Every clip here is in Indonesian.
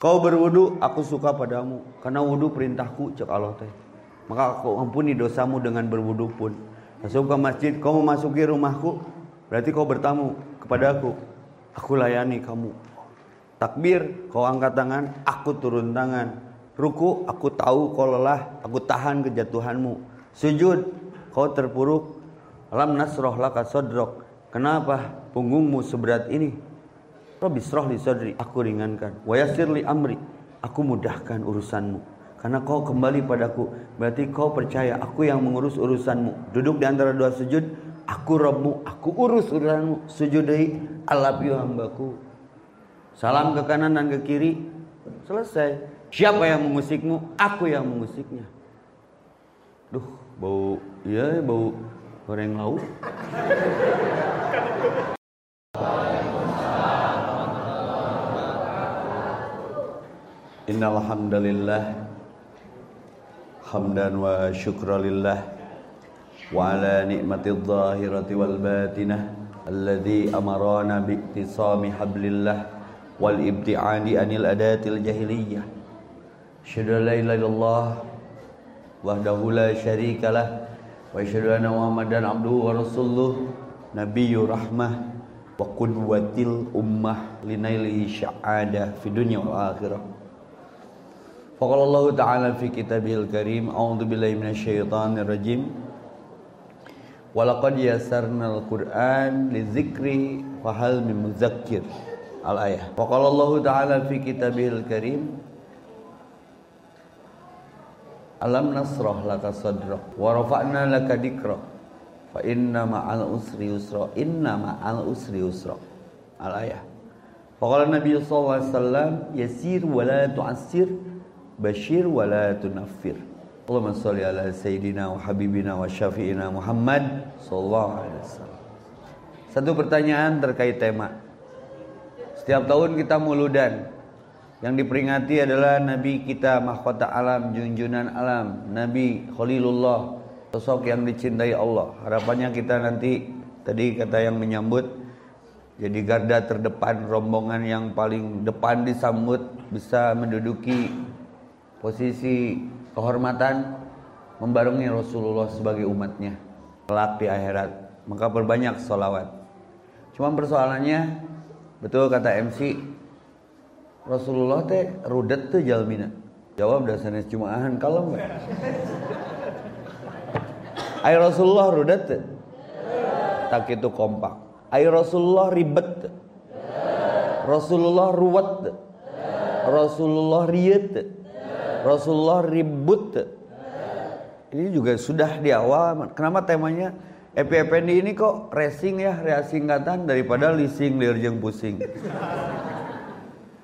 Kau berwudu, aku suka padamu. Karena wudu perintahku, cek Allah teh. Maka aku ampuni dosamu dengan berwudu pun. Masuk ke masjid, kau memasuki rumahku, berarti kau bertamu kepada aku. Aku layani kamu. Takbir, kau angkat tangan, aku turun tangan. Ruku, aku tahu kau lelah, aku tahan kejatuhanmu. Sujud, kau terpuruk. Alam nasroh laka sodrok. Kenapa punggungmu seberat ini? Rabbi sroh li sadri, aku ringankan. Wa li amri, aku mudahkan urusanmu. Karena kau kembali padaku, berarti kau percaya aku yang mengurus urusanmu. Duduk di antara dua sujud, aku Rabbmu, aku urus urusanmu. Sujud dari alapiu hambaku. Salam ke kanan dan ke kiri, selesai. Siapa yang mengusikmu? Aku yang mengusiknya. Duh, bau, iya bau goreng lauk. Innal hamdalillah hamdan wa syukra lillah wa ala ni'matidh dhahirati wal batinah alladhi amarana bi iktisami hablillah wal ibti'adi anil adatil jahiliyah asyhadu an la ilaha illallah wahdahu la syarika lah wa asyhadu anna muhammadan abduhu wa rasuluh nabiyyu rahmah wa qudwatil ummah linaili sya'adah fi dunya wal akhirah Faqala Allah Ta'ala fi kitabihil karim A'udhu billahi minasyaitanir rajim. Walaqad yasarna al-Qur'an li zikri Fahal min muzakkir. Al-ayah. Faqala Allah Ta'ala fi kitabihil karim Alam nasrah laka sadrak Wa rafa'na laka dikra Fa inna ma'al usri usra Inna ma'al usri usra Al-ayah. Faqala Bashir wa la tunaffir. Allahumma salli ala sayyidina wa habibina wa syafi'ina Muhammad sallallahu alaihi wasallam. Satu pertanyaan terkait tema. Setiap tahun kita muludan. Yang diperingati adalah Nabi kita mahkota alam, junjunan alam, Nabi Khalilullah, sosok yang dicintai Allah. Harapannya kita nanti tadi kata yang menyambut jadi garda terdepan rombongan yang paling depan disambut bisa menduduki posisi kehormatan membarengi Rasulullah sebagai umatnya. Kelak di akhirat maka perbanyak solawat cuma persoalannya betul kata MC Rasulullah teh rudet tuh jalmina. Jawab dasarnya cumaahan kalau enggak Ay Rasulullah rudet tuh tak itu kompak. Ay Rasulullah ribet Rasulullah ruwet Rasulullah riet Rasulullah ribut. Ini juga sudah di awal. Kenapa temanya EPFND ini kok racing ya, rea singkatan daripada leasing lirjeng pusing.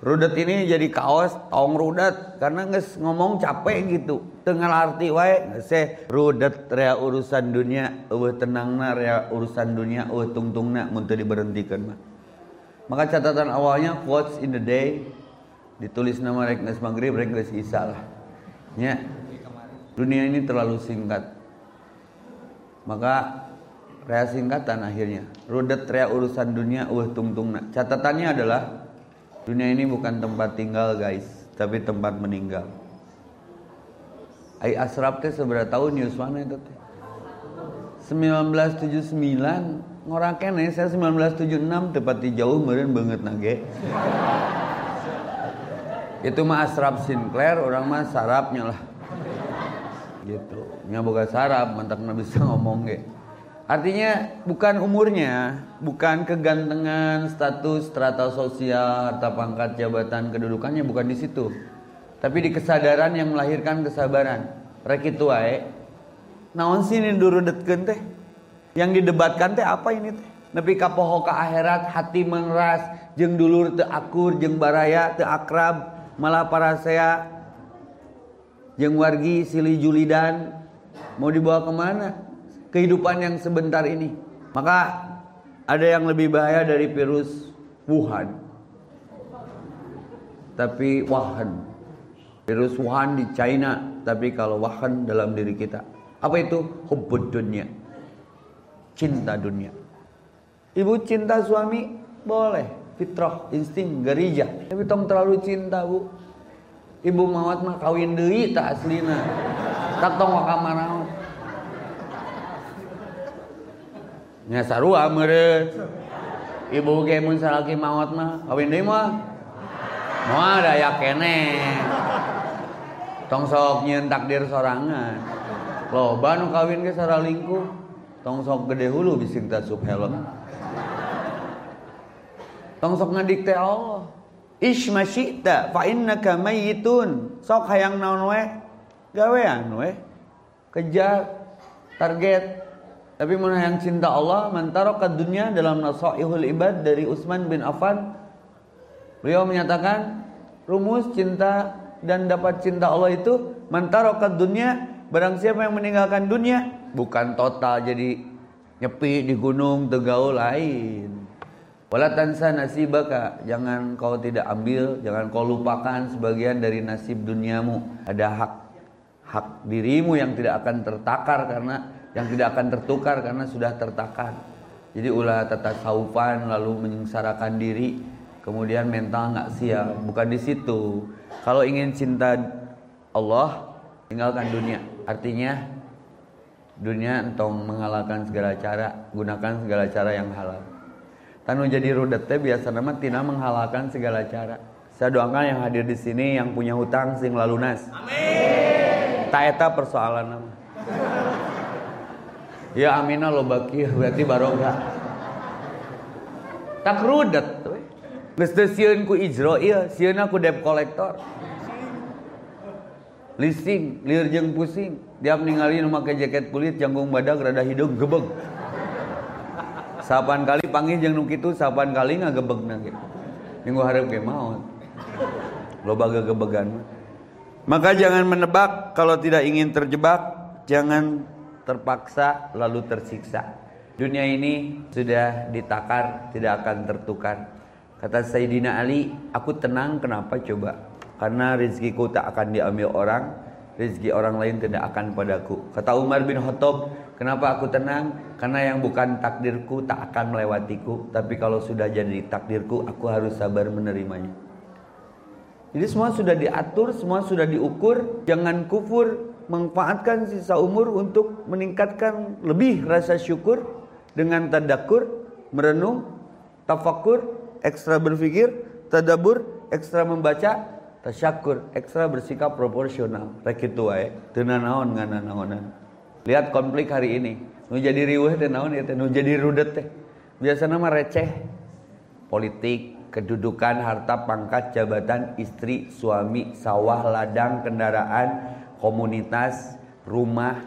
Rudet ini jadi kaos tong rudet karena nges ngomong capek gitu. Tengah arti wae se rudet rea urusan dunia, eueuh tenangna rea urusan dunia, eueuh tungtungna mun teu diberhentikeun mah. Maka catatan awalnya quotes in the day ditulis nama rek geus maghrib isya lah. Ya. Dunia ini terlalu singkat. Maka rea singkatan akhirnya. Rudet rea urusan dunia uh tungtung catatannya adalah dunia ini bukan tempat tinggal guys tapi tempat meninggal. Ai asrap teh seberapa tahun Yuswana itu teh? 1979 ngorang kene saya 1976 tepat di jauh meureun banget nage itu mah asrap Sinclair orang mah sarapnya lah. Gitu. Nya boga sarap mantak bisa ngomong ge. Artinya bukan umurnya bukan kegantengan status strata sosial harta pangkat jabatan kedudukannya bukan di situ. Tapi di kesadaran yang melahirkan kesabaran. Rek itu wae naon sih ini durudetkeun teh? Yang didebatkan teh apa ini teh? Nepi ka poho ka akhirat hati mengeras jeng dulur teu akur jeng baraya teu akrab malah para saya yang wargi sili julidan mau dibawa ke mana? Kehidupan yang sebentar ini. Maka ada yang lebih bahaya dari virus Wuhan. Tapi Wuhan. Virus Wuhan di China tapi kalau Wuhan dalam diri kita. Apa itu? Hubbud dunia. Cinta dunia. Ibu cinta suami boleh fitrah insting gereja tapi tong terlalu cinta bu. Ibu mawat mah kawin deui tak aslina. Tak tong wa kamanaon nya sarua meureun. Ibu ge mun salaki mawat mah kawin deui mah moal daya kene. Tong sok nyieun takdir sorangan. Loba nu kawin ge saralingkuh tong sok gede hulu bising tasuk helm tong sok ngadikte Allah Ish masyita fa innaka mayyitun. Sok hayang naon we? Gawean we. Kejar target. Tapi mun hayang cinta Allah, mantaraka dunia dalam nasaihul ibad dari Utsman bin Affan. Beliau menyatakan rumus cinta dan dapat cinta Allah itu mantaraka dunia barang siapa yang meninggalkan dunia bukan total jadi nyepi di gunung tegaul lain Wala tansa nasibaka, jangan kau tidak ambil, jangan kau lupakan sebagian dari nasib duniamu. Ada hak hak dirimu yang tidak akan tertakar karena yang tidak akan tertukar karena sudah tertakar. Jadi ulah tata saufan lalu menyengsarakan diri, kemudian mental nggak siap. Bukan di situ. Kalau ingin cinta Allah, tinggalkan dunia. Artinya dunia entong mengalahkan segala cara, gunakan segala cara yang halal. Tanu jadi rudet teh biasa nama tina menghalalkan segala cara. Saya doakan yang hadir di sini yang punya hutang sing lalunas. Amin. Tak eta persoalan nama. Ya amina lo baki berarti barokah. Tak rudet Geus teu sieun ku ijro ieu, sieun aku debt collector. Lising, liur jeung pusing. Diam ningali nu make jaket kulit janggung badak rada hidung gebeg sapan kali panggil jeng nuk itu sapan kali ngagebeg gitu minggu harap ke maut loba gebegan maka jangan menebak kalau tidak ingin terjebak jangan terpaksa lalu tersiksa. Dunia ini sudah ditakar tidak akan tertukar. Kata Sayyidina Ali aku tenang kenapa coba? Karena rezekiku tak akan diambil orang rezeki orang lain tidak akan padaku. Kata Umar bin Khattab, kenapa aku tenang? Karena yang bukan takdirku tak akan melewatiku, tapi kalau sudah jadi takdirku, aku harus sabar menerimanya. Jadi semua sudah diatur, semua sudah diukur, jangan kufur, manfaatkan sisa umur untuk meningkatkan lebih rasa syukur dengan tadakur, merenung, tafakur, ekstra berpikir, tadabur, ekstra membaca, tasyakur ekstra bersikap proporsional. Rek kitu wae teu naon ngana naonan lihat konflik hari ini. Nu jadi riweuh teh naon ya teh? Nu jadi rudet teh. Biasana mah receh. Politik kedudukan harta pangkat jabatan istri suami sawah ladang kendaraan komunitas rumah.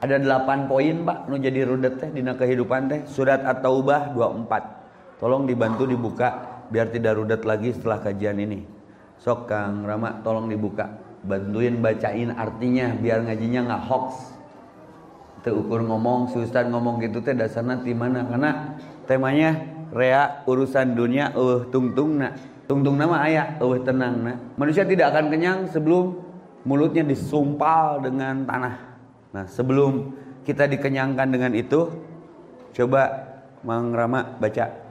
Ada delapan poin pak nu jadi rudet teh dina kehidupan teh. Surat at-taubah 24 tolong dibantu dibuka biar tidak rudet lagi setelah kajian ini sok Kang Rama tolong dibuka. Bantuin bacain artinya biar ngajinya nggak hoax. Terukur ngomong si Ustad ngomong gitu teh dasarnya di mana? Karena temanya rea urusan dunia uh tungtung nak tungtung nama ayah uh tenang nak manusia tidak akan kenyang sebelum mulutnya disumpal dengan tanah. Nah sebelum kita dikenyangkan dengan itu coba Mang Rama baca.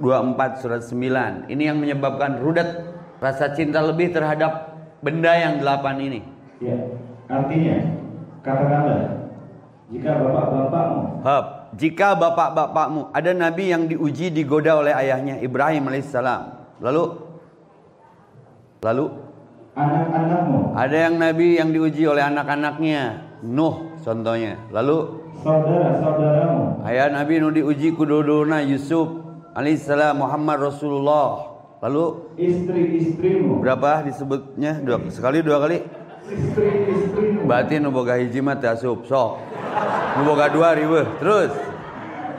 24 surat 9 ini yang menyebabkan rudat rasa cinta lebih terhadap benda yang delapan ini. Ya, artinya katakanlah jika bapak-bapakmu Hap, jika bapak-bapakmu ada nabi yang diuji digoda oleh ayahnya Ibrahim alaihissalam. Lalu? Lalu? Anak-anakmu. Ada yang nabi yang diuji oleh anak-anaknya Nuh contohnya. Lalu? Saudara-saudaramu. Ayah nabi nu diuji kududuna Yusuf alaihissalam Muhammad Rasulullah Lalu istri-istrimu. Berapa disebutnya? Dua sekali dua kali? Istri-istrimu. Berarti nu boga hiji mah teh asup. Sok. Nu boga dua ribu. Terus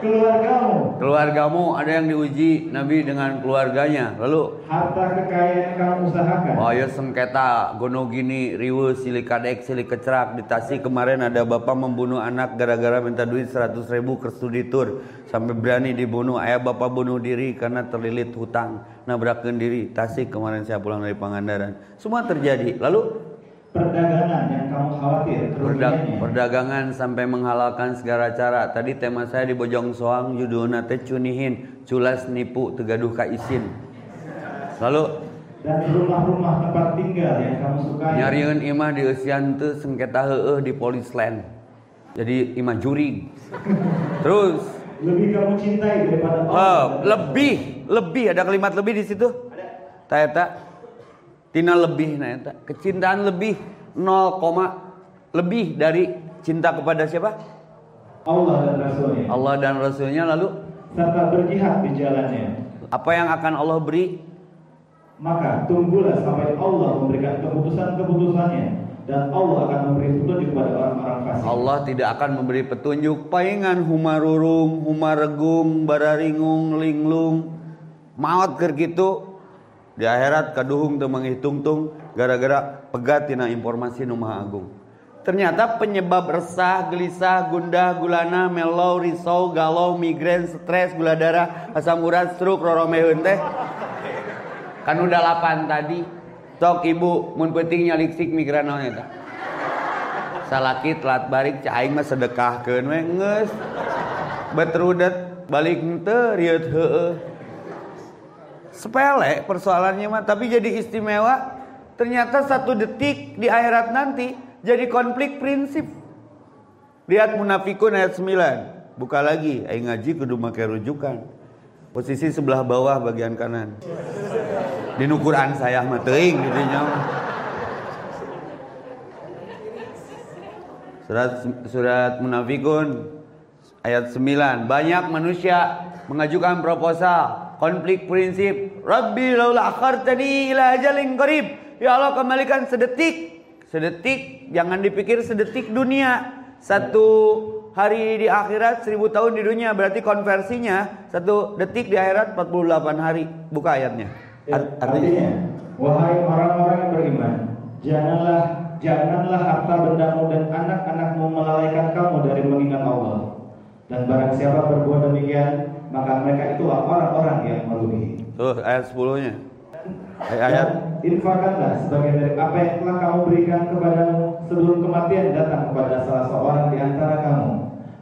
keluargamu. Keluargamu ada yang diuji Nabi dengan keluarganya. Lalu? Harta kekayaan yang kamu usahakan. Oh ya sengketa. Gono gini riwe silik kadek silik kecerak di Tasik kemarin ada bapak membunuh anak gara-gara minta duit 100 ribu ke studi tour sampai berani dibunuh. Ayah bapak bunuh diri karena terlilit hutang. Nabrakan diri. Tasik kemarin saya pulang dari Pangandaran. Semua terjadi. Lalu perdagangan yang kamu khawatir Perdag perdagangan sampai menghalalkan segala cara tadi tema saya di Bojong Soang judulnya teh cunihin culas nipu tegaduh ka isin lalu dan rumah-rumah tempat tinggal yang kamu sukai. Nyariin imah di eusian teu sengketa heueuh di Polisland. Jadi imah jurig. Terus Lebih kamu cintai daripada Allah. oh, lebih, lebih ada kalimat lebih di situ. Ta eta tina lebih na eta. Kecintaan lebih 0, lebih dari cinta kepada siapa? Allah dan Rasulnya. Allah dan Rasulnya lalu Serta berjihad di jalannya. apa yang akan Allah beri? Maka tunggulah sampai Allah memberikan keputusan-keputusannya dan Allah akan memberi petunjuk kepada orang-orang fasik. Allah tidak akan memberi petunjuk paingan humarurung, humaregung, bararingung, linglung. Maut keur kitu di akhirat kaduhung teu manghitung-tung gara-gara pegat tina informasi nu maha agung. Ternyata penyebab resah, gelisah, gundah, gulana, melo, risau, galau, migrain, stres, gula darah, asam urat, stroke, roromeheun teh kan udah 8 tadi. Tok ibu mun penting nyaliksik migran naon eta? salaki telat balik cai mah sedekahkeun we geus betrudet balik teu rieut heueuh sepele persoalannya mah tapi jadi istimewa. Ternyata satu detik di akhirat nanti jadi konflik prinsip. Lihat munafikun ayat 9 buka lagi aing ngaji kudu make rujukan. Posisi sebelah bawah bagian kanan. Di Quran saya mah teuing gitu Surat surat Munafikun ayat 9. Banyak manusia mengajukan proposal, konflik prinsip. Rabbi laula akhartani ila ajalin qarib. Ya Allah kembalikan sedetik. Sedetik, jangan dipikir sedetik dunia. Satu hari di akhirat, seribu tahun di dunia. Berarti konversinya satu detik di akhirat 48 hari. Buka ayatnya. Ya, Art- artinya artinya, wahai orang-orang yang beriman, janganlah janganlah harta bendamu dan anak-anakmu melalaikan kamu dari mengingat Allah. Dan barang siapa berbuat demikian, maka mereka itulah orang-orang yang merugi. Tuh ayat 10-nya. Ay- Ayat infakkanlah sebagian dari apa yang telah kamu berikan kepadamu sebelum kematian datang kepada salah seorang di antara kamu.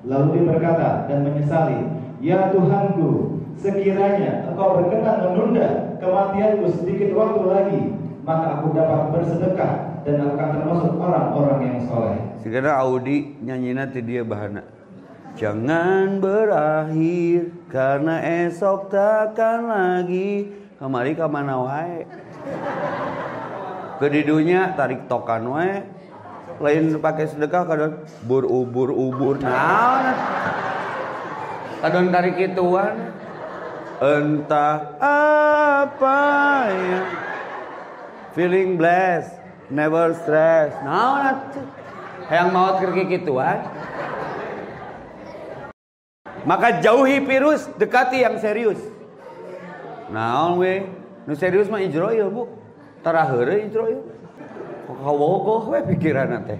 Lalu dia berkata dan menyesali, Ya Tuhanku, sekiranya engkau berkenan menunda kematianku sedikit waktu lagi, maka aku dapat bersedekah dan akan termasuk orang-orang yang soleh. Sekarang Audi nyanyina ti dia bahana. Jangan berakhir karena esok takkan lagi. Kamari ka mana wae. Kedidunya tarik tokan wae. Lain pakai sedekah kadon bur ubur. Nah, kadon tarik ituan. Entah apa yang feeling blessed, never stress. Nah, yang mau kerja gituan. Maka jauhi virus, dekati yang serius. Nah, we, nu serius mah ijroil bu, tarahere ijroil. Kawogoh we pikiran teh.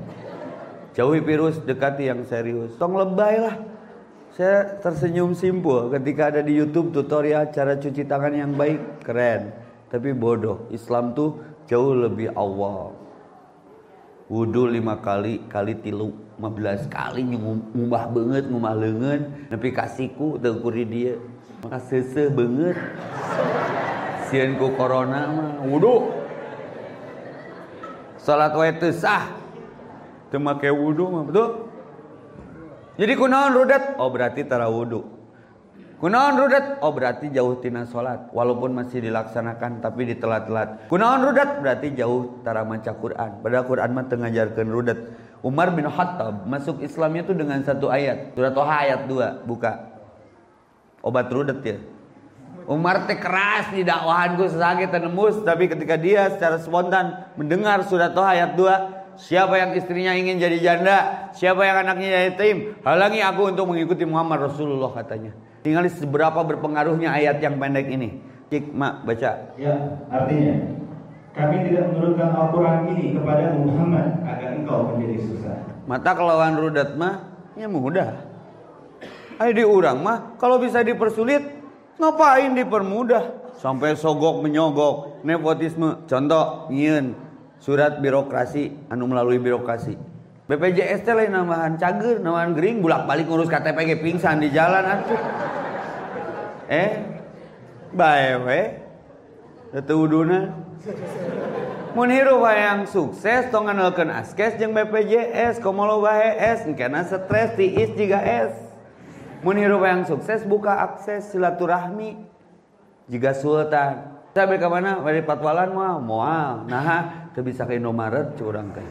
Jauhi virus, dekati yang serius. Tong lebay lah. Saya tersenyum simpul ketika ada di YouTube tutorial cara cuci tangan yang baik, keren. Tapi bodoh, Islam tuh jauh lebih awal. Wudhu lima kali, kali tilu, 15 kali ngumah banget, ngumah lengan, nepi kasihku teguri dia. Maka seseh banget. Sian ku corona mah, wudhu. Salat wae teu sah. Make wudhu mah betul. Jadi kunaon rudat? Oh berarti tara wudhu. Kunaon rudat? Oh berarti jauh tina salat walaupun masih dilaksanakan tapi ditelat-telat. Kunaon rudat? Berarti jauh tara maca Quran. Padahal Quran mah teu ngajarkeun rudat. Umar bin Khattab masuk Islamnya itu dengan satu ayat. Surat Toha ayat 2, buka. Obat rudat ya. Umar teh keras di dakwahanku sesage tenembus tapi ketika dia secara spontan mendengar surat Toha ayat 2 Siapa yang istrinya ingin jadi janda, siapa yang anaknya yatim, halangi aku untuk mengikuti Muhammad Rasulullah katanya. Tinggal seberapa berpengaruhnya ayat yang pendek ini. Cik, mak baca. Ya, artinya kami tidak menurunkan Al-Quran ini kepada Muhammad agar engkau menjadi susah. Mata kelawan rudat mah, ya mudah. Ayo diurang mah, kalau bisa dipersulit, ngapain dipermudah? Sampai sogok menyogok, nepotisme. Contoh, nyieun surat birokrasi, anu melalui birokrasi. BPJS teh lain nambahan cager, nambahan gering, bulak balik ngurus KTP ge pingsan di jalan atuh. Eh, bae we. Teu uduna Mun hirup yang sukses tong nganalkeun askes jeung BPJS komo loba HS engkena stres tiis juga S. Mun hirup yang sukses buka akses silaturahmi juga sultan. Saya ke mana? Dari patwalan mah moal. Nah, teu bisa ke Indomaret curang teh.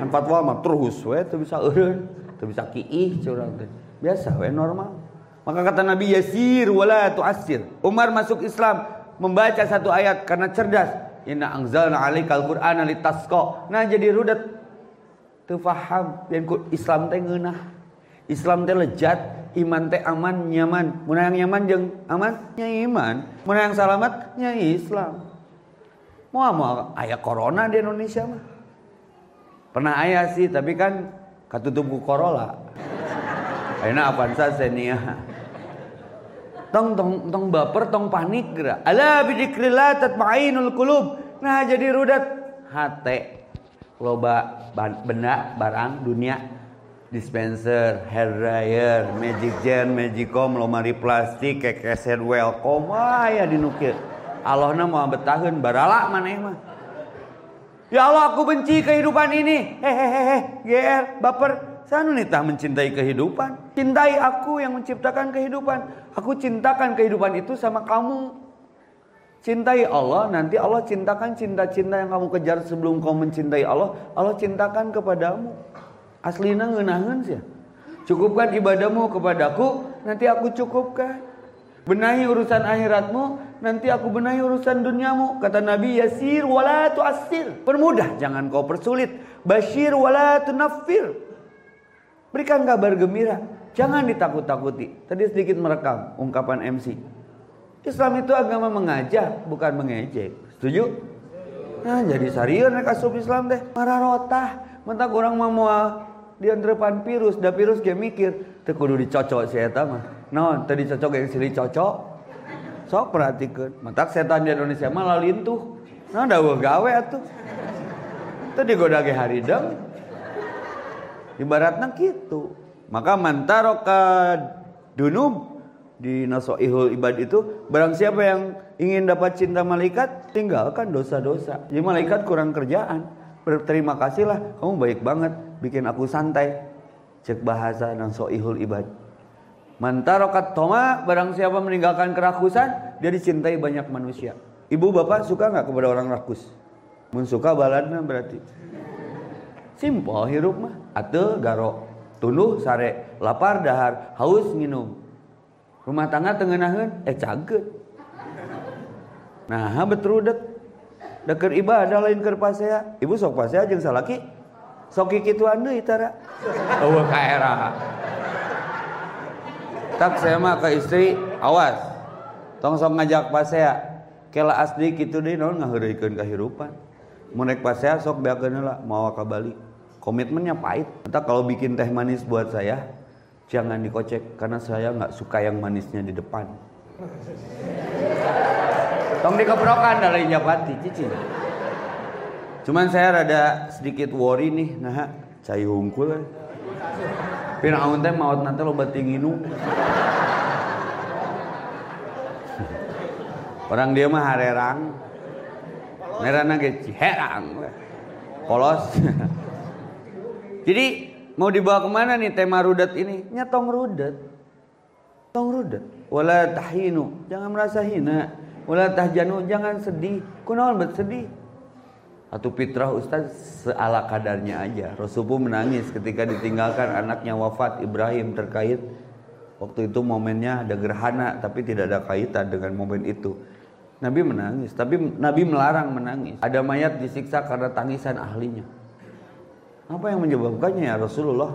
Kan patwal mah terus we teu bisa eureun, teu bisa kiih curang teh. Biasa we normal. Maka kata Nabi Yasir wala tu'assir. Umar masuk Islam membaca satu ayat karena cerdas. Inna anzalna alaikal qur'ana litasqa. Nah jadi rudat teu faham yang Islam teh ngeunah. Islam teh lejat, iman teh aman, nyaman. Mun yang nyaman jeung aman nya iman. Mun yang salamat nya Islam. Mau mau aya corona di Indonesia mah. Pernah ayah sih, tapi kan katutup ku Corolla. Ayeuna Avanza Xenia tong tong tong baper tong panik gerak. Ala bidzikrillah tatmainul qulub. Nah jadi rudat hate. Loba benda barang dunia. Dispenser hair dryer magic jar magicom lomari plastik kekeset welcome. Aya dinukir Allah mau betahun barala maneh mah. Ya Allah aku benci kehidupan ini. Hehehe GR baper Sanu nitah mencintai kehidupan. Cintai aku yang menciptakan kehidupan. Aku cintakan kehidupan itu sama kamu. Cintai Allah, nanti Allah cintakan cinta-cinta yang kamu kejar sebelum kau mencintai Allah. Allah cintakan kepadamu. Aslina ngenahan sih. Cukupkan ibadahmu kepadaku, nanti aku cukupkan. Benahi urusan akhiratmu, nanti aku benahi urusan duniamu. Kata Nabi, yasir wala tu'assir. Permudah, jangan kau persulit. Bashir wala tunaffir. Berikan kabar gembira. Jangan ditakut-takuti. Tadi sedikit merekam ungkapan MC. Islam itu agama mengajak, bukan mengejek. Setuju? Nah, jadi sarian mereka asup Islam teh. Marah rotah. Mentak orang mau di antrepan virus, da virus dia mikir, teu kudu dicocok si eta mah. Naon, teu dicocok yang sili cocok. Sok perhatikan. Mentak setan di Indonesia mah lalintuh. Nah, dawuh gawe atuh. Teu digoda ge haridang. Ibaratnya gitu. Maka mantaroka dunum di nasoihul ibad itu barang siapa yang ingin dapat cinta malaikat tinggalkan dosa-dosa. Jadi malaikat kurang kerjaan. Berterima kasihlah kamu baik banget bikin aku santai. Cek bahasa nasoihul ibad. Mantarokat toma barang siapa meninggalkan kerakusan dia dicintai banyak manusia. Ibu bapak suka nggak kepada orang rakus? Mun suka baladna berarti. Simpel hirup mah. Atau garo tunduh sare lapar dahar haus minum. Rumah tangga tengenahan eh caget. Nah betul dek deker ibadah lain ke pasea. Ibu sok pasea jeung salaki. Sok kitu deui itara. Eueuh ka era. Tak saya mah ke istri awas. Tong sok ngajak pasea. Kela asli kitu deui naon ngaheureukeun kahirupan. Mun pasea sok beakeun lah ka Bali. Komitmennya pahit. Entah kalau bikin teh manis buat saya, jangan dikocek karena saya nggak suka yang manisnya di depan. Tong dikeprokan dari Japati, cici. Cuman saya rada sedikit worry nih, nah, cai hungkul. Pinaun teh maut nanti lo bating nginu. Orang dia mah harerang. Merana ge ciherang. Polos. Jadi mau dibawa ke mana nih tema rudat ini? Nyatong rudat. Tong rudat. Wala tahinu, jangan merasa hina. Wala tahjanu, jangan sedih. Kunaon bet sedih? Atau fitrah Ustaz seala kadarnya aja. Rasulullah menangis ketika ditinggalkan anaknya wafat Ibrahim terkait waktu itu momennya ada gerhana tapi tidak ada kaitan dengan momen itu. Nabi menangis, tapi Nabi melarang menangis. Ada mayat disiksa karena tangisan ahlinya. Apa yang menyebabkannya ya Rasulullah?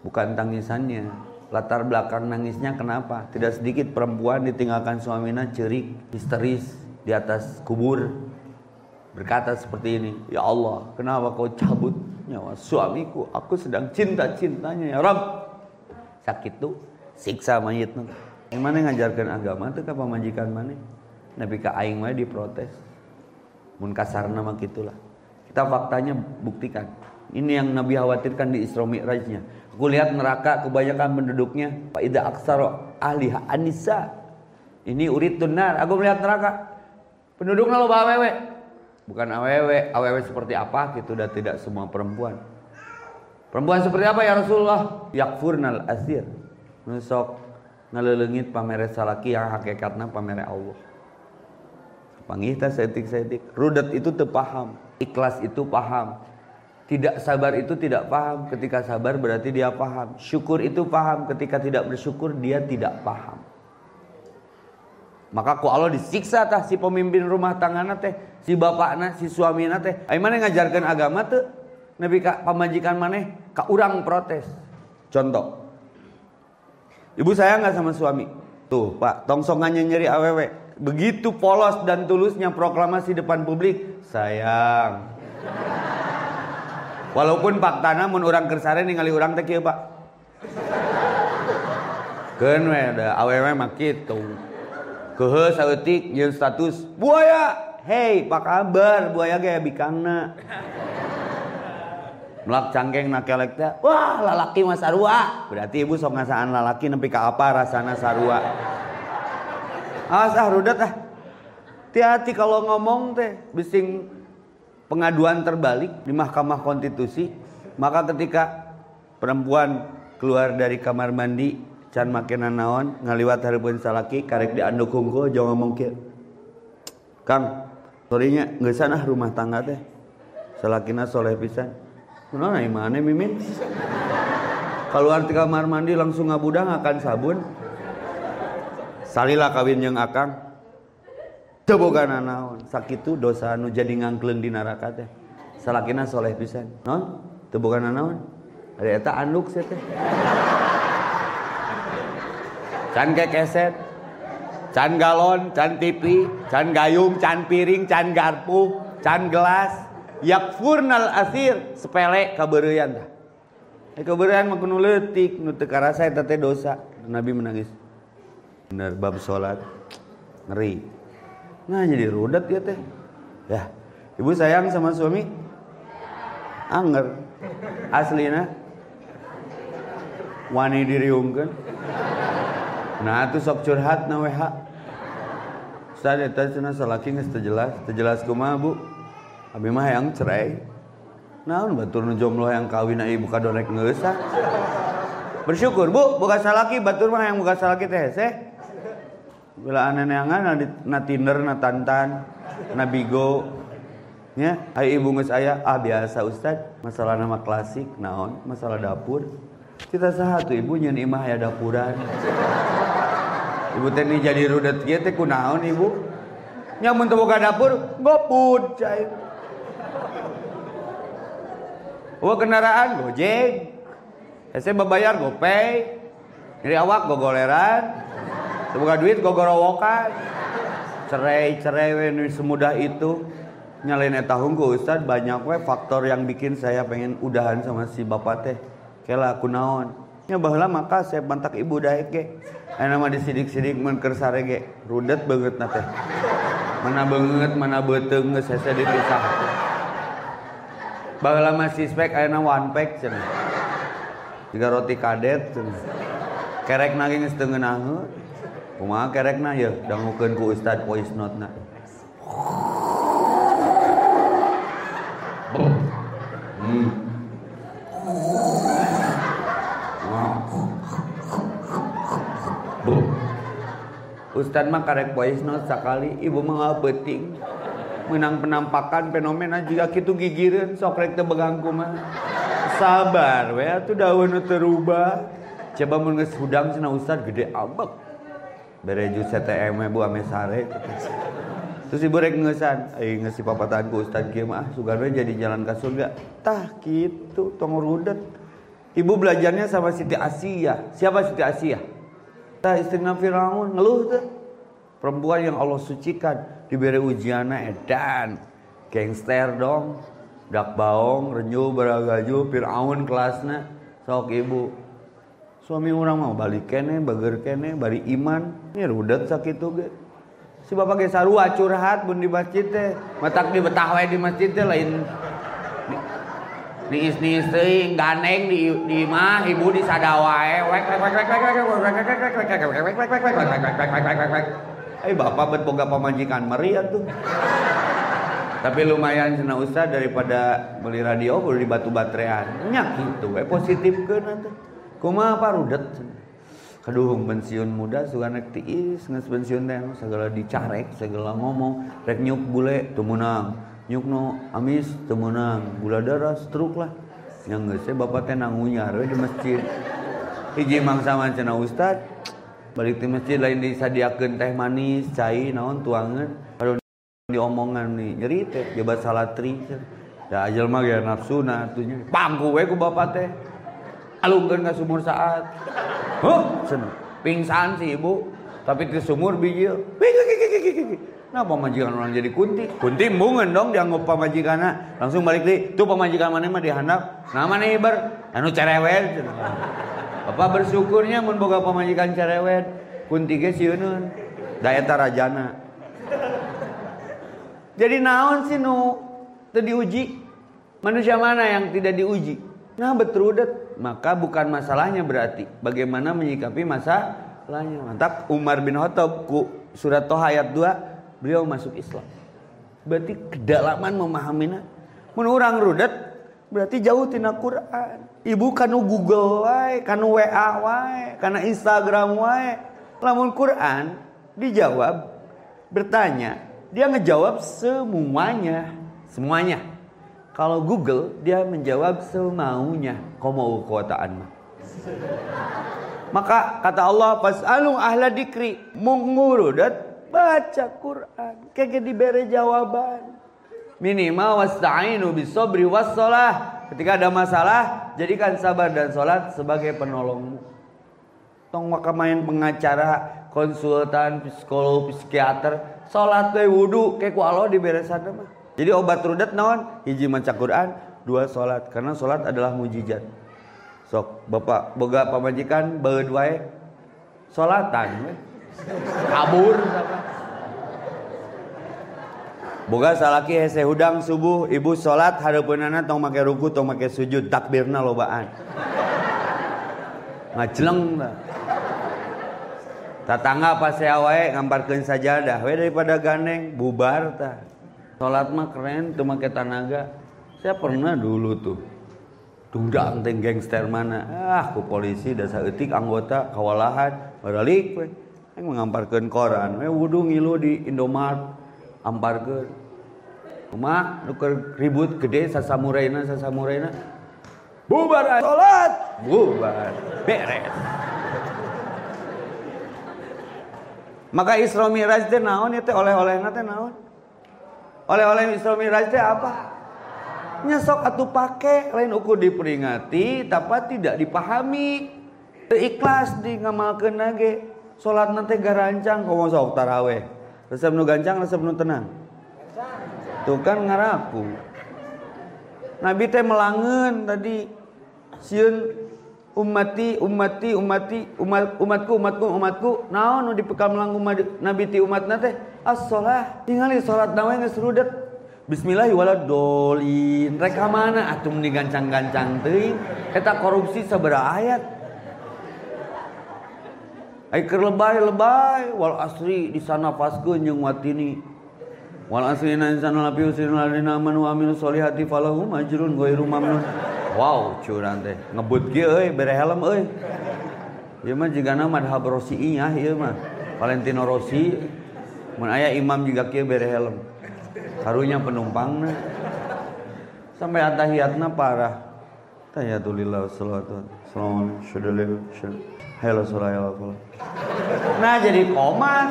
Bukan tangisannya. Latar belakang nangisnya kenapa? Tidak sedikit perempuan ditinggalkan suaminya cerik, histeris di atas kubur. Berkata seperti ini, Ya Allah, kenapa kau cabut nyawa suamiku? Aku sedang cinta-cintanya ya Rabb. Sakit tuh, siksa mayit tuh. Yang mana ngajarkan agama itu ke pemajikan mana? Nabi ka aing mah diprotes. Mun kasar nama gitulah. Kita faktanya buktikan. Ini yang Nabi khawatirkan di Isra Mi'rajnya. Aku lihat neraka kebanyakan penduduknya Pak Ida Aksaro ahli anisa. Ini urid tunar. Aku melihat neraka. Penduduknya lo awewe. Bukan awewe, awewe seperti apa gitu dan tidak semua perempuan. Perempuan seperti apa ya Rasulullah? Yakfurnal asir. Nusok ngelelengit pamere salaki yang hakikatnya pamere Allah. Pangita setik-setik. Rudat itu terpaham. Ikhlas itu paham. Tidak sabar itu tidak paham. Ketika sabar berarti dia paham. Syukur itu paham. Ketika tidak bersyukur dia tidak paham. Maka ku Allah disiksa tah si pemimpin rumah tangga teh, si bapakna, si suami teh. Ai mana ngajarkan agama tuh? Nabi ka pamajikan mana? Ka urang protes. Contoh. Ibu saya nggak sama suami. Tuh, Pak, tongsongannya nyeri awewe. Begitu polos dan tulusnya proklamasi depan publik, sayang. Walaupun Pak Tanah mun urang kersare ningali urang teh kieu, Pak. Keun we da awewe mah kitu. Kehe saeutik status buaya. Hei, apa kabar? Buaya ge bikangna. Melak cangkeng na kelek teh. Wah, lalaki mah sarua. Berarti ibu sok ngasaan lalaki nepi ka apa rasana sarua. Awas ah rudet ah. Hati-hati kalau ngomong teh. Bising pengaduan terbalik di Mahkamah Konstitusi, maka ketika perempuan keluar dari kamar mandi can makinan naon ngaliwat hareupeun salaki karek dianduk hungkul jangan ngomong kieu Kang sorrynya geus sanah rumah tangga teh. Salakina soleh pisan. Kunaon mana mimin? Keluar di kamar mandi langsung ngabudang akan sabun salila kawin yang akang. Tebogan naon sakitu dosa nu jadi ngangkleung di neraka teh. Salakina soleh pisan. Non? Tebogan naon ada eta anduk teh. Can keset can galon can TV can gayung can piring can garpu can gelas. Yakfurnal asir. Sepele kabeureyan tah. Eh kabeureyan mah kudu leutik. Nu teu karasa teh dosa. Nabi menangis bener bab salat ngeri. Nah jadi rudet ya teh. Ya ibu sayang sama suami? Anger aslina wani diriungkeun nah itu sok curhat na WH Ustaz eta cenah salaki geus teu jelas. Teu jelas kumaha Bu? Abi mah yang cerai. Naon batur nu jomblo yang kawin ai buka dorek ngeusa bersyukur Bu buka salaki. Batur mah yang buka salaki teh seh bila aneneangan na Tinder na Tantan na Bigo nya ai ibu geus aya ah biasa Ustaz masalah nama klasik naon masalah dapur kita satu ibu nyen imah ya dapuran Ibu teh jadi rudet kieu teh kunaon ibu? Nyamun teu dapur, gopud cai. Wah kendaraan Gojek. Hese babayar GoPay. Jadi awak gogoleran. Teu boga duit gogorowokan. Cerai-cerai we semudah itu. Nyalain eta hungku Ustaz banyak we faktor yang bikin saya pengen udahan sama si bapak teh. Kela kunaon. Nya baheula maka saya bantak ibu daek ge. Aya nama disidik-sidik mun keur sarege rudet banget na teh. Mana banget mana geus hese dipisah. Baheula masih spek aya one pack cenah. Jika roti kadet cenah. Kerek teu ngeunaheun. Kumaha kerekna ye dangukeun ku ustad voice note na. Hmm. Ustad mah karek voice note sekali ibu mah penting menang penampakan fenomena juga gitu gigireun sok rek teu mah. Sabar we atuh daun terubah. Coba mun geus hudang cenah ustad gede abek bereju CTM bu ame sare terus ibu rek ngeusan ai ngeusi papatan ku ustad kieu mah sugan we jadi jalan ka surga tah kitu tong rudet ibu belajarnya sama Siti Asia siapa Siti Asia Tah istrina Firaun ngeluh tuh. Perempuan yang Allah sucikan diberi ujiannya edan. Gangster dong. Dak baong, renyu, beragaju, Firaun kelasnya. Sok ibu. Suami orang mau balik kene, bager kene, bari iman. Ini rudet sakit tuh ge. Si bapak ge sarua curhat bun di masjid teh. Matak di betah di masjid teh lain di istri istri gandeng di di mah ibu di sadawae wek wek wek wek wek wek wek wek wek wek wek wek wek wek wek wek Eh bapak bet boga pamajikan meriah tuh. Tapi lumayan cina ustad daripada beli radio beli batu baterai. Nyak gitu, eh positif ke nanti. Kuma apa rudet? Kaduh pensiun muda suka naik tiis nges pensiun teh segala dicarek segala ngomong. Rek nyuk bule tumunang nyuk no amis tumunang gula darah stroke lah. Yang nggak bapak teh nangunyar di masjid. Hiji mangsa cina ustad balik di masjid lain disadiakeun teh manis cai naon tuangan aduh diomongan nih nyeri teh jabat salatri. Ya ajal mah nafsu nah tuhnya pangku we ku bapak teh alungkeun ka sumur saat. Huh? Seneng pingsan sih ibu tapi di sumur biji. Nah pemajikan orang jadi kunti. Kunti mbungen dong dianggap pemajikannya Langsung balik di Tuh pemajikan mana mah dihandap. Nah mana iber Anu cerewet. Bapak bersyukurnya mun boga pemajikan cerewet? Kunti ge sieun Daya tarajana. Jadi naon sih nu? Teu diuji. Manusia mana yang tidak diuji Nah betrudet Maka bukan masalahnya berarti Bagaimana menyikapi masalahnya Mantap Umar bin Khattab ku surat Toha ayat 2 beliau masuk Islam. Berarti kedalaman memahaminya. Mun urang rudet berarti jauh tina Quran. Ibu kanu Google wae, kanu WA wae, kana Instagram wae. Lamun Quran dijawab bertanya, dia ngejawab semuanya, semuanya. Kalau Google dia menjawab semaunya. Mau mah. Maka kata Allah, "Fas'alu ahla dikri." Mungurudat baca Quran kayak diberi jawaban minimal wasta'inu bisobri wassalah ketika ada masalah jadikan sabar dan sholat sebagai penolongmu tong main pengacara konsultan psikolog psikiater sholat wudhu kayak ku Allah sana mah jadi obat rudet naon? Hiji maca Quran dua sholat karena sholat adalah mujizat. Sok bapak boga pamajikan baeud wae. Sholatan kabur. Boga salaki hese hudang subuh ibu sholat harapanana tong make ruku tong make sujud. Takbirna lobaan. Ngaceleng tatangga pas saya wae ngamparkeun sajadah. We daripada gandeng bubar tah sholat mah keren tuh make tanaga saya pernah dulu tuh Tungdang teng gangster mana. Ah ku polisi dasar etik anggota kawalahan balik we yang mengamparkan koran. We wudu ngilu di Indomaret amparkeun. Uma nuker ribut gede sasamuraina sasamuraina bubar salat bubar. Beres. Maka Isra Miraj teh naon ya teh? Oleh-olehna teh naon oleh-oleh Isra Miraj teh apa? Nyesok atuh pake lain ukur diperingati tapi tidak dipahami. Ikhlas di ngamalkeun nage. Salat nanti garancang komo sok taraweh. Resep nu gancang resep nu tenang. Tuh kan ngaraku Nabi teh melangen tadi. Siun umati umati umati umat umatku umatku umatku. Naon nu dipekal melang umat Nabi ti umatna teh? As-shalah tingali salat nawe geus rudet Bismillahi waladolin. Reka mana? Atuh digancang-gancang teuing eta korupsi sabaraha ayat. Aiker lebay lebay wal asri di sana paskeun jeung watini. Wal asri na insana lafi usrin ladina amanu wa solihati falahum ajrun ghairu mamnun. Wow, curang teh. Ngebut kieu euy bere helm euy. Ieu mah jigana madhab Rosi'iyah ieu mah. Valentino Rossi mun aya imam juga kieu bere helm. Karunya penumpangna. Sampai atahiyatna parah. Tahiyatulillah salatu. Assalamualaikum. Syadalil. Halo Suraya Nah jadi komat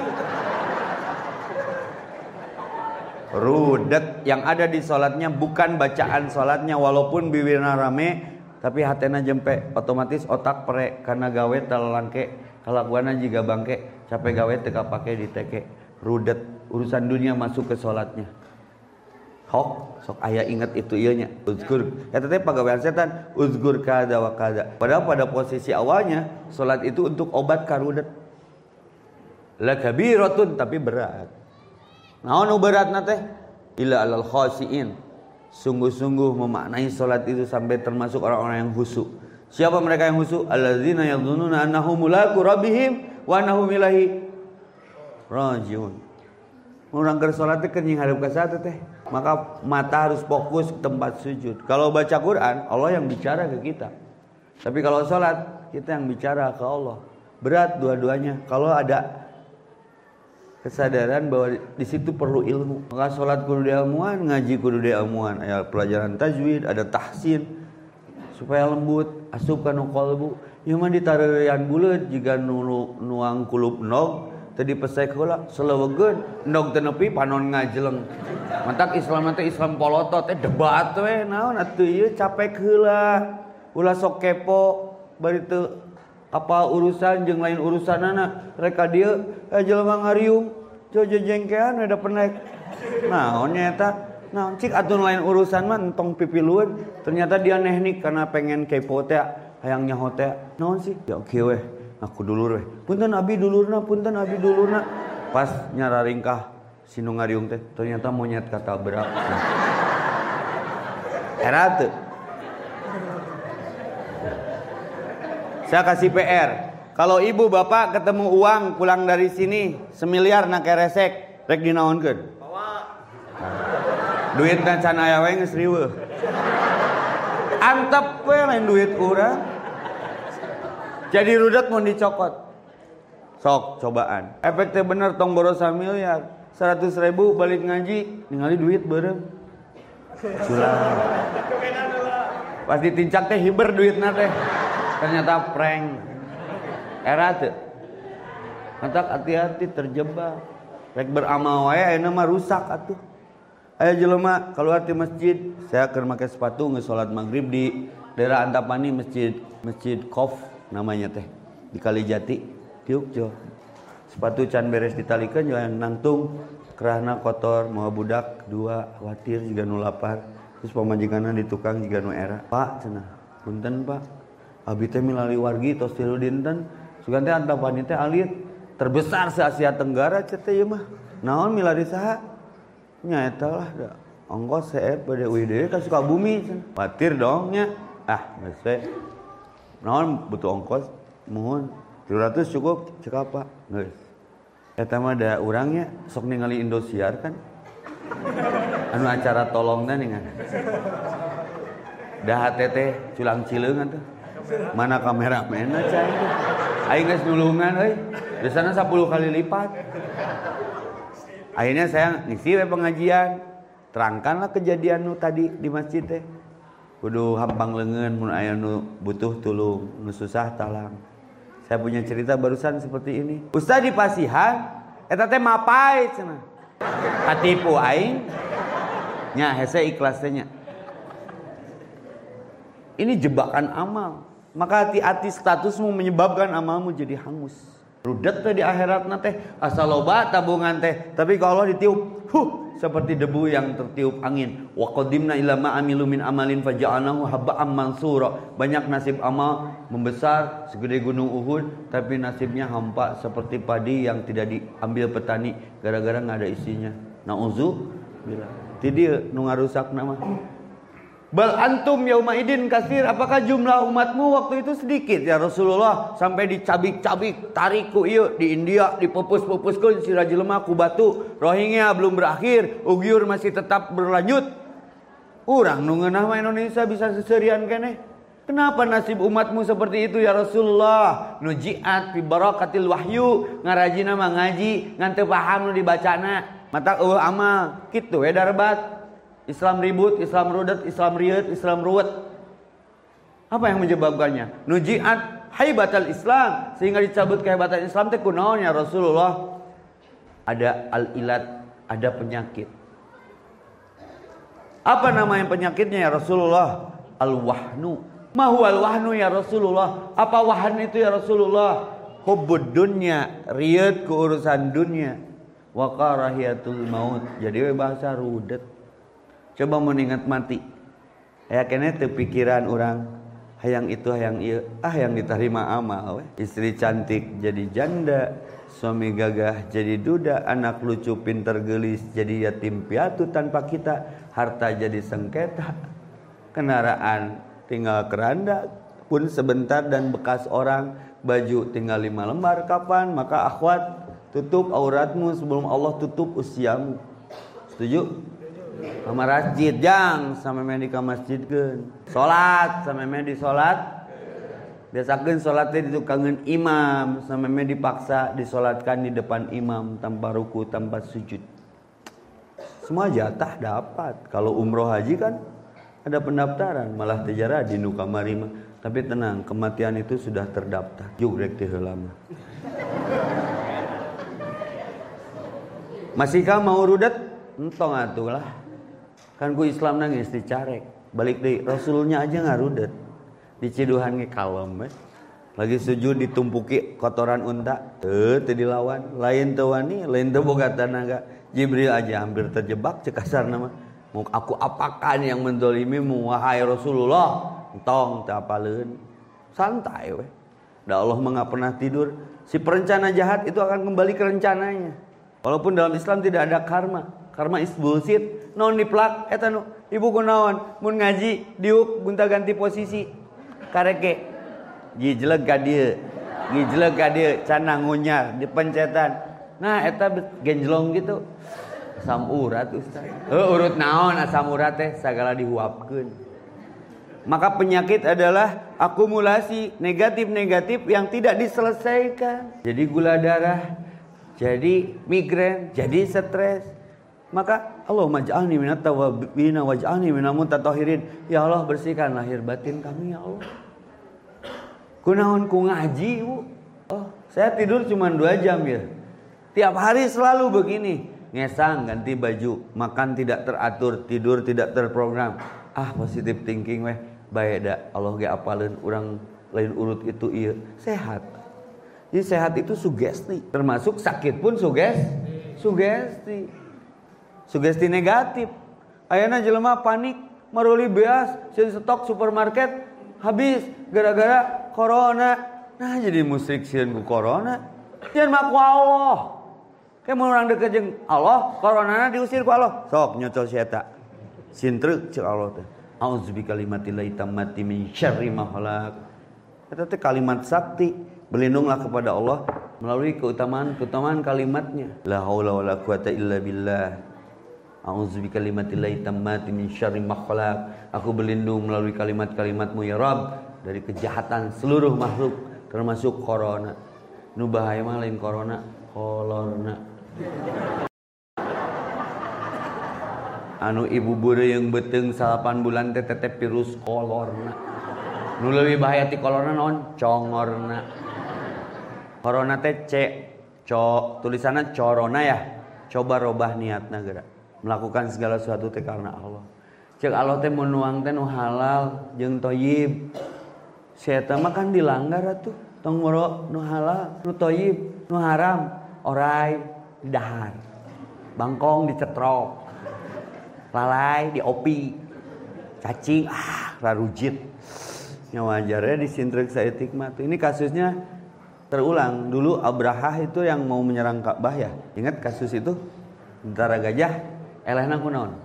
Rudet yang ada di sholatnya bukan bacaan sholatnya walaupun bibirna rame tapi hatena jempe otomatis otak pere karena gawe telangke kelakuannya juga bangke capek gawe teka pakai di teke rudet urusan dunia masuk ke sholatnya Hok, sok ayah ingat itu ianya. Uzgur. Ya teteh pegawaian setan. Uzgur kada wa kada. Padahal pada posisi awalnya sholat itu untuk obat karudet. La kabiratun tapi berat. Naon berat nate? Ila alal khasiin. Sungguh-sungguh memaknai sholat itu sampai termasuk orang-orang yang husu. Siapa mereka yang husu? Alladzina yadhununa annahum mulaku rabbihim wa annahum ilahi rajiun orang ke salat teh kenying hadap ke satu teh maka mata harus fokus ke tempat sujud kalau baca Quran Allah yang bicara ke kita tapi kalau salat kita yang bicara ke Allah berat dua-duanya kalau ada kesadaran bahwa di situ perlu ilmu. Maka sholat kudu ilmuan ngaji kudu ilmuan ada pelajaran tajwid ada tahsin supaya lembut asup kana qalbu ieu mah ditareurean buleut jika nu nuang kulub nog tadi pesek heula selewegeun nog teu panon ngajeleng. Mantak Islam teh Islam polotot teh debat we naon atuh ieu capek heula. Ulah sok kepo bari apa urusan jeung lain urusan anak mereka dia eh, jelma ngarium jojo jengkean udah penek nah nyata nah cik atun lain urusan mah entong pipi luan ternyata dia nehnik karena pengen kepo teh hayang nyaho teh naon sih? Ya oke weh aku dulur weh punten abi dulurna punten abi dulurna. Pas nyara ringkah sinung ngariung teh ternyata monyet kata berak. Era tuh Saya kasih PR. Kalau ibu bapak ketemu uang pulang dari sini semiliar nak keresek, rek dinaonkeun. Duit dan can aya wae geus riweuh. Antep we lain duit urang. Jadi rudet mau dicokot. Sok cobaan. Efeknya bener tong boros miliar. 100 ribu balik ngaji, ningali duit berem. Sulah. Pas ditincak teh hiber duitna teh ternyata prank. Era tuh. Mantak hati-hati terjebak. Rek beramal wae ayeuna mah rusak atuh. Aya jelema keluar di masjid. Saya keur make sepatu nge salat maghrib di daerah Antapani masjid masjid Kof namanya teh di Kalijati tiuk jo sepatu can beres ditalikeun yang nangtung. Kerahna kotor mau budak dua khawatir juga nu lapar. Terus pamajikanna di tukang juga nu era. Pak cenah. Punten pak Abi teh milali wargi tos tilu dinten. Sugan teh antapani teh alit. Terbesar se Asia Tenggara cete ieu mah. Naon milari saha? Nya eta lah da. Ongkos seep bade uih deui ka Sukabumi patir dong nya. Ah we. Naon butuh ongkos? Mohon 300 cukup cek apa geus. Eta mah da urangnya sok ningali Indosiar kan? Anu acara tolongna ningan. Dah teh culang cileungan tuh mana kameramen aja itu aing geus nulungan euy. Di sana 10 kali lipat. Akhirnya saya ngisi we pengajian. Terangkanlah kejadian nu tadi di masjid teh. Kudu hampang lengan mun aya nu butuh tulung nu susah talang. Saya punya cerita barusan seperti ini. Ustaz di Pasihan eta teh mapai cenah. Katipu aing nya hese ikhlas nya. Ini jebakan amal maka hati-hati statusmu menyebabkan amalmu jadi hangus. Rudet teh di akhirat teh asal loba tabungan teh, tapi kalau Allah ditiup, huh, seperti debu yang tertiup angin. Wa qadimna ila ma amilu min amalin faja'alnahu haba'am mansura. Banyak nasib amal membesar segede gunung Uhud, tapi nasibnya hampa seperti padi yang tidak diambil petani gara-gara nggak ada isinya. Nauzu bila. Tidak nu ngarusak nama. Bal antum yauma idin kasir. Apakah jumlah umatmu waktu itu sedikit ya Rasulullah sampai dicabik-cabik tariku iya di India dipupus-pupuskeun si jelema ku batu. Rohingya belum berakhir, Ugyur masih tetap berlanjut. Urang nu ngeunah Indonesia bisa seserian kene. Kenapa nasib umatmu seperti itu ya Rasulullah? Nujiat fi barakatil wahyu, ngarajina mah ngaji, ngan teu paham nu dibacana. Mata eueuh amal, kitu we darbat. Islam ribut, Islam rudet, Islam riut, Islam ruwet. Apa yang menyebabkannya? Nujiat haibatal Islam sehingga dicabut kehebatan Islam teh kunaon ya Rasulullah? Ada al-ilat, ada penyakit. Apa nama yang penyakitnya ya Rasulullah? Al-wahnu. Mahu al-wahnu ya Rasulullah? Apa wahan itu ya Rasulullah? Hubbud dunya, riyad ke urusan dunia. Wa karahiyatul maut. Jadi bahasa rudet coba mengingat mati. Ya kene teu pikiran orang hayang itu hayang iya ah yang diterima amal we. istri cantik jadi janda suami gagah jadi duda anak lucu pinter gelis jadi yatim piatu tanpa kita harta jadi sengketa. Kendaraan tinggal keranda pun sebentar dan bekas orang baju tinggal lima lembar kapan? Maka akhwat tutup auratmu sebelum Allah tutup usiamu. Setuju sama masjid jang sama main di masjid kan salat sama main di salat biasakan salatnya di tukangan imam sama main dipaksa disolatkan di depan imam tanpa ruku tanpa sujud. Semua jatah dapat. Kalau umroh haji kan ada pendaftaran. Malah terjadi di nuka marima tapi tenang kematian itu sudah terdaftar. Juga rek lama masihkah mau rudet? Entong atuh lah kan ku Islam nangis dicarek balik deh Rasulnya aja nggak rudet. Diciduhan ke kalem eh. lagi sujud ditumpuki kotoran unta. Tuh dilawan. Lain tuh wani lain tuh boga tenaga. Jibril aja hampir terjebak cekasar nama. Mau aku apakan yang mendolimi wahai Rasulullah? Tong tapaleun santai weh. Da Allah mah pernah tidur. Si perencana jahat itu akan kembali ke rencananya. Walaupun dalam Islam tidak ada karma. Karma is bullshit non diplak eta nu ibu kunaon mun ngaji diuk gunta ganti posisi. Kareke. Gijleg ka dieu gijleg ka dieu can ngunyar dipencetan nah eta genjlong gitu. Asam urat ustaz. Uh, urut naon asam urat teh? Segala dihuapkeun. Maka penyakit adalah akumulasi negatif-negatif yang tidak diselesaikan. Jadi gula darah, jadi migrain, jadi stres. Maka Allah maj'alni minat tawabina waj'alni minal mutatahhirin. Ya Allah bersihkan lahir batin kami ya Allah. Kunaon ku ngaji, Bu. Oh, saya tidur cuma dua jam ya. Tiap hari selalu begini. Ngesang ganti baju, makan tidak teratur, tidur tidak terprogram. Ah, positive thinking weh baik dak Allah ge apalin orang lain urut itu iya sehat jadi sehat itu sugesti termasuk sakit pun suges sugesti sugesti negatif. Ayana jelema panik maruli beas sih stok supermarket habis gara-gara corona. Nah jadi musik sieun ku corona. Jangan maku Allah. Kayak mau orang deket jeng Allah corona diusir ku Allah. Sok nyocol sieta sintruk cek Allah teh. Auzubi kalimatillahi tammati min syarri ma khalaq. Eta teh kalimat sakti, berlindunglah kepada Allah melalui keutamaan-keutamaan kalimatnya. La haula wala quwata illa billah. Auzubi kalimatillahi tammati min syarri ma khalaq. Aku berlindung melalui kalimat-kalimatmu ya Rabb dari kejahatan seluruh makhluk termasuk corona. Nu bahaya mah lain corona, kolorna anu ibu buru yang beteng salapan bulan teh tetep virus kolorna nu lebih bahaya ti kolorna non? Congorna. Corona teh c co tulisannya corona ya. Coba robah niatna geura melakukan segala sesuatu teh karena Allah. Cek Allah teh menuang teh nu halal jeung toyib. Saya mah kan dilanggar atuh tong moro nu halal nu toyib nu haram. Orai di dahar. Bangkong dicetrok. Lalai di opi cacing ah rarujit. Yang wajarnya di sintrek saya tikmat ini kasusnya terulang. Dulu Abraha itu yang mau menyerang Ka'bah ya. Ingat kasus itu? Antara gajah elehna kunaon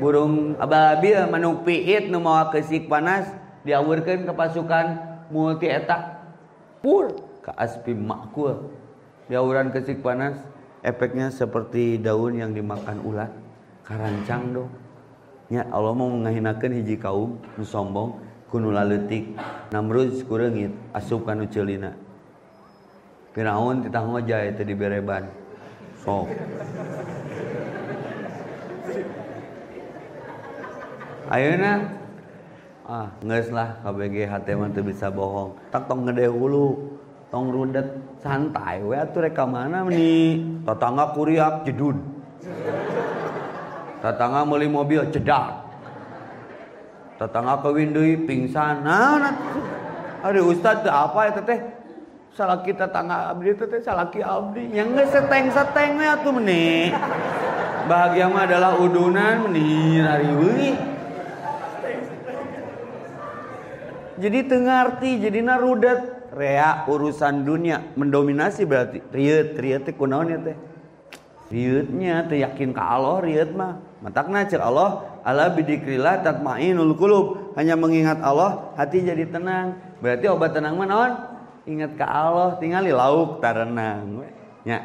burung ababil manuk piit nu mau kesik panas diawurkeun ke pasukan multi etak pur ke aspi makul diawuran kesik panas efeknya seperti daun yang dimakan ulat karancang dong ya Allah mau ngahinakan hiji kaum nu sombong kuno laletik. Namrud kurengit asup kanu celina. Firaun titah ngojay tadi bereban. Sok Ayeuna ah nges lah KBG hati mah teu bisa bohong. Tak tong ngede hulu tong rudet. Santai we atuh rek mana nih tetangga kuriak jedud tetangga beli mobil cedak. Tetangga kawin deui pingsan. Nah, nah. Ada ustad apa ya teteh? Salah kita tetangga abdi teteh salah ki abdi. Yang nggak seteng setengnya tuh meni. Bahagia mah adalah udunan meni nariwi jadi tengarti jadi narudat rea urusan dunia mendominasi berarti riut riut teh kunaon ya teh riutnya teh yakin ke Allah riut mah Matakna cek Allah ala bidikrillah tatmainul qulub. Hanya mengingat Allah hati jadi tenang. Berarti obat tenang mana on? Ingat ke Allah tinggali lauk tarenang. Ya.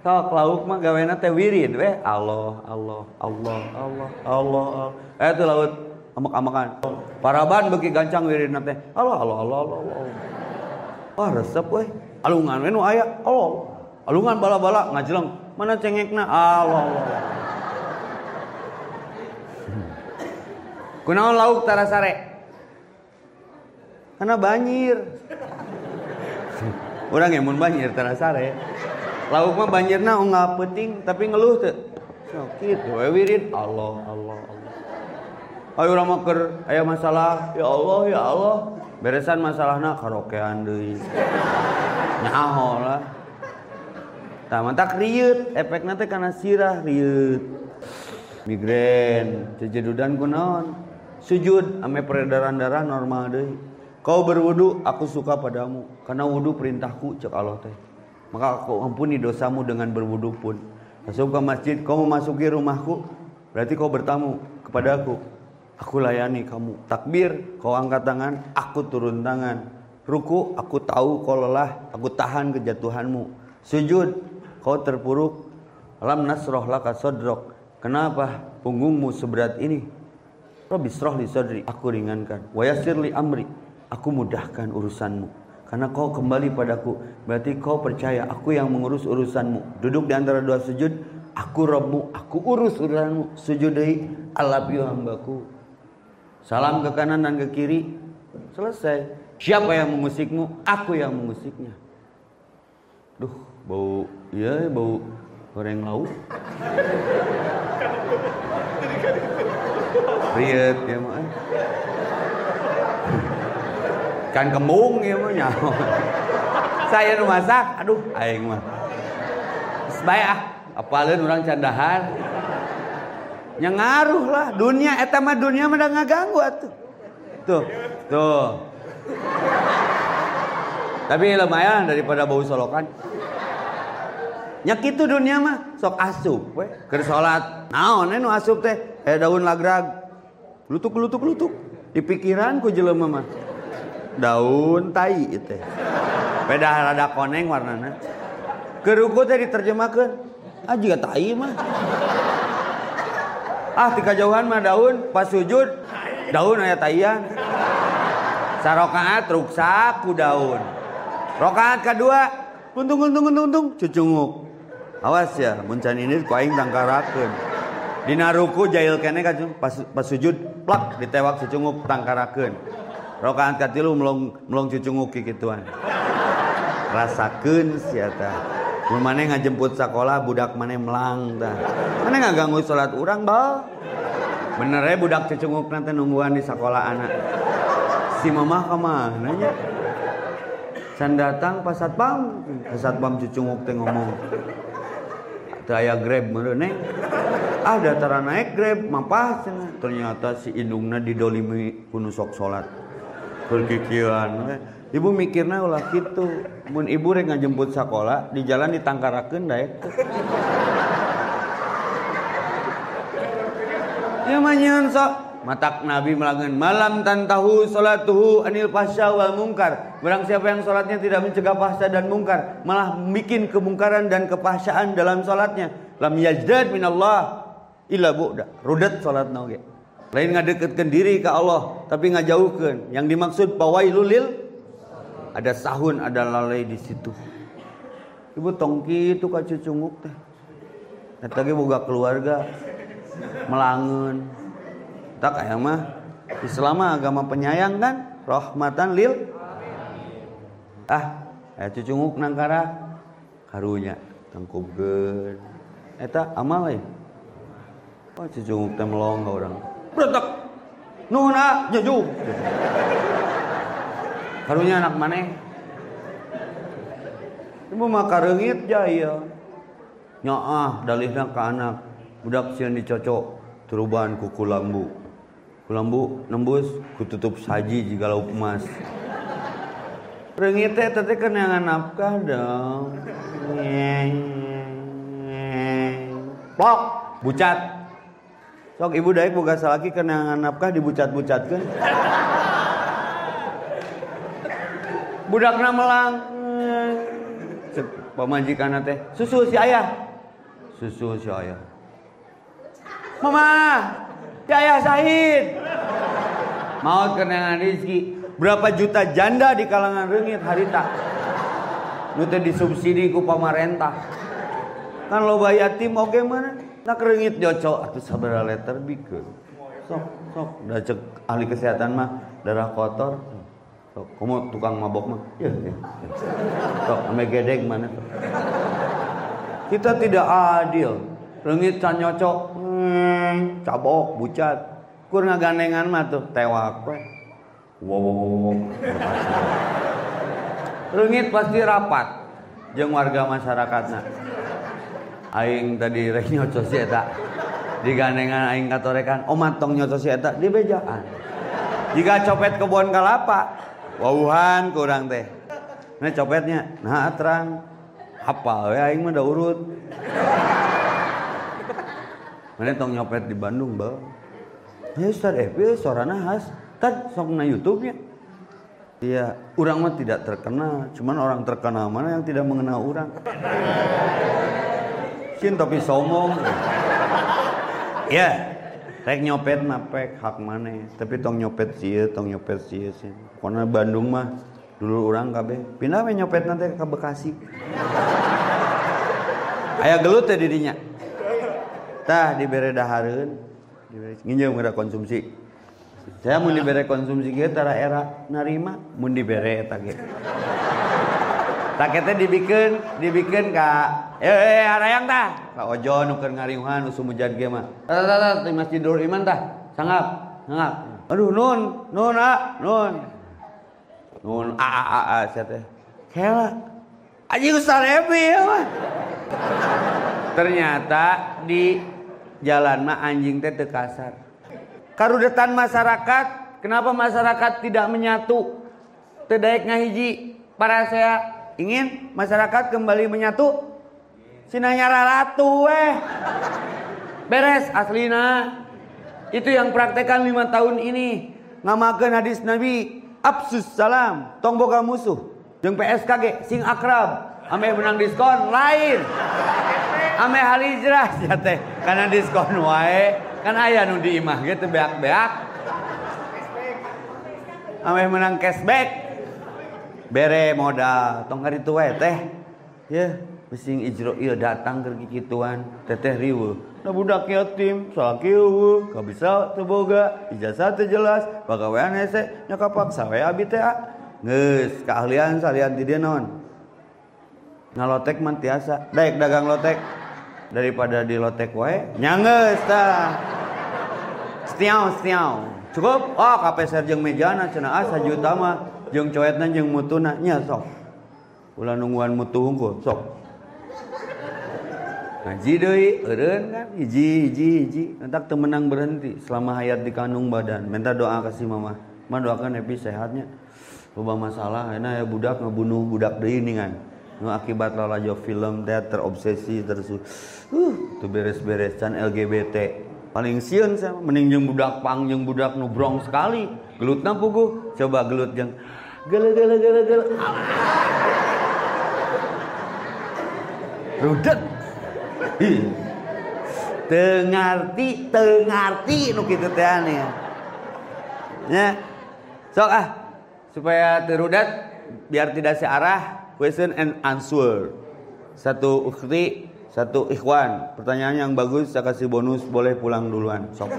Sok lauk mah gawena teh wirid we Allah Allah Allah Allah Allah Allah. Eh itu laut amak-amakan. Paraban beuki gancang wirid teh. Allah Allah Allah Allah. Wah resep we. Alungan we nu aya Allah. Alungan bala-bala ngajeleng. Mana cengekna Allah Allah. Kunaon lauk tarasare? Karena banjir. Orang emun banjir tarasare lauk mah banjirna nggak penting tapi ngeluh tuh sakit we Allah Allah Allah ayo urang mah keur aya masalah. Ya Allah ya Allah. Beresan masalahna karaokean deui. Nyaho lah. Tah mantak riut efekna teh kana sirah riut migrain. Jejedudan kunaon sujud ame peredaran darah normal deui. Kau berwudu aku suka padamu. Karena wudu perintahku cek Allah teh. Maka aku ampuni dosamu dengan berwudu pun. Masuk ke masjid, kau memasuki rumahku, berarti kau bertamu kepada aku. Aku layani kamu. Takbir, kau angkat tangan, aku turun tangan. Ruku, aku tahu kau lelah, aku tahan kejatuhanmu. Sujud, kau terpuruk. Alam nasroh laka sodrok. Kenapa punggungmu seberat ini? Rabbi sroh li sodri, aku ringankan. Wayasir li amri, aku mudahkan urusanmu. Karena kau kembali padaku. Berarti kau percaya aku yang mengurus urusanmu. Duduk di antara dua sujud. Aku Robmu. Aku urus urusanmu. Sujud dari alabiu hambaku. Salam ke kanan dan ke kiri. Selesai. Siapa yang memusikmu? Aku yang memusiknya. Duh, bau, iya bau goreng lauk. Riet ya mah kan kembung ya mah nyaho saya nu masak aduh aing mah baik ah apalin orang candahan yang ngaruh lah. Dunia eta mah dunia mah ngaganggu atuh. Tuh tuh. Tapi lumayan daripada bau solokan. Nyak itu dunia mah sok asup we. Keur salat. Naon nu asup teh? Eh daun lagrag. Lutuk lutuk lutuk. Di pikiran ku jelema mah. Daun tai itu beda rada koneng warnanya keruku teh diterjemahkan ah juga tai mah ah tika jauhan mah daun pas sujud daun aya taian sarokaat ruksak ku daun. Rokaat kedua untung untung untung untung cucunguk. Awas ya muncan ini ku aing tangkarakeun. Dina ruku jail kene pas pas sujud plak ditewak cucunguk tangkarakeun. Rokaat katilu melong melong cucunguki gituan rasakeun sia mun maneh ngajemput sekolah budak maneh melang tah maneh ngaganggu salat urang bal bener ya budak cucunguk nanti nungguan di sekolah anak. Si mamah ke mana nya? Can datang pas satpam. Pas satpam cucunguk teh ngomong teu aya grab meureun neng. Ah datara naik grab mampah ternyata si indungna didolimi kuno sok salat pergikian ibu mikirnya ulah gitu mun ibu rek ngajemput sekolah di jalan ditangkarakeun da eta ya manyeun sok. Matak nabi melangen malam tantahu salatuhu anil pasya wal mungkar. Barang siapa yang salatnya tidak mencegah pasya dan mungkar malah bikin kemungkaran dan kepahsyaan dalam salatnya. Lam yajdad minallah illa bu'da. Rudat salat oge lain ngadeketkan diri ke Allah tapi ngajauhkan yang dimaksud pawailul lil ada sahun ada lalai di situ. Ibu tongki itu kacu cunguk teh. Ge boga keluarga. Melangun tak kayak mah Islam agama penyayang kan? Rahmatan lil. Ah aya cucunguk nangkara karunya tangkubkeun eta amal ya oh cucunguk teh melong orang berentak nuhun ah jaju karunya anak mana ibu mah karengit jaya nyaah dalihna ke anak budak sian dicocok teruban ku kulambu kulambu nembus ku tutup saji jika lauk emas Rengit teh teh kenangan nafkah dong. Pok, bucat. Sok ibu daik buka salaki kena nafkah dibucat-bucatkan. Budakna melang. pemajikan teh susu si ayah. Susu si ayah. Mama si ayah sahid mau kenangan rizki berapa juta janda di kalangan rengit harita. Nu teh disubsidi ku pamarentah. Kan loba yatim oke mana? Nak rengit jocok atuh sabaraha letter bikeun. Sok sok. Udah cek ahli kesehatan mah darah kotor sok kamu tukang mabok mah? Ya, ya. sok ame gedeg mana tuh? Kita tidak adil. Rengit can nyocok hmm, cabok bucat. Kur ngagandengan mah tuh tewak we wow, rengit pasti rapat jeung warga masyarakatna aing tadi rek nyocos si eta. Digandengan aing katorekan omat tong nyocos si eta di bejaan. Jika copet kebun kelapa wauhan kurang teh. Nah copetnya. Nah terang. We aing mah udah urut. Mana tong nyopet di Bandung bang ya Ustaz. Epi suarana khas. Tad sok na YouTube-nya Iya, orang mah tidak terkenal, cuman orang terkenal mana yang tidak mengenal orang. Sin tapi somong. Ya, rek nyopet napek hak mana, tapi tong nyopet sih, tong nyopet sih sih. Karena Bandung mah dulu orang kabeh pindah we nyopet nanti ke Bekasi. Aya gelut teh dirinya. Tah dibere dahareun, dibere nginjem kada konsumsi. Saya mau dibere konsumsi kita tara era narima mau dibere eta ge. Taketnya dibikin, dibikin ka eh eh arayang tah. Ka ojo nu keur ngariuhan nu sumujan ge mah. Di Masjidul Iman tah. Sangap, sangap. Aduh nun, nun ah, nun. Nun a a a a sia. Kela. Aji Ustaz Epi ya mah. Ternyata di jalan mah anjing teh teu kasar. Karudetan masyarakat, kenapa masyarakat tidak menyatu? Tedaik ngahiji para saya ingin masyarakat kembali menyatu. Sinanyara ratu weh. Beres aslina. Itu yang praktekan lima tahun ini. Ngamakan hadis Nabi. Absus salam. Tong boga musuh. Jeung PSKG sing akrab. Ame menang diskon lain. Ame halijrah ya teh. Karena diskon wae kan ayah nu di imah gitu beak-beak ameh menang cashback bere modal tong hari tua teh. Ya mesin ijro iya datang ke kituan teteh riwe. Nah budak yatim soal kieu gak bisa teboga ijazah teh jelas pagawean hese nyakapak sawe abi teh geus keahlian salian di dia non. Ngalotek man tiasa. Daek dagang lotek. Daripada di lotek wae nyanges tah stiau stiau cukup? Oh kapeser jeung mejana cenah ah sajuta mah jeung coetna jeung mutuna nya sok. Ulah nungguan mutu hungkul sok. Ngaji deui eureun kan? Hiji hiji hiji. Entak teu menang berhenti. Selama hayat di kandung badan. Minta doa kasih mama. Mah doakan happy sehatnya. Loba masalah enak ya budak ngebunuh budak deui ningan. Nu akibat lalajo film teh terobsesi terus uh tuh beres-beres can LGBT paling siun saya mending jeung budak pang jeung budak nubrong sekali. Gelutna puguh. Coba gelut jeung gele gele gele gele rudet. Tengarti tengarti nu kitu teh ya ya. Sok ah. Supaya terudat biar tidak searah question and answer. Satu ukhti satu ikhwan, pertanyaan yang bagus saya kasih bonus boleh pulang duluan. Sok.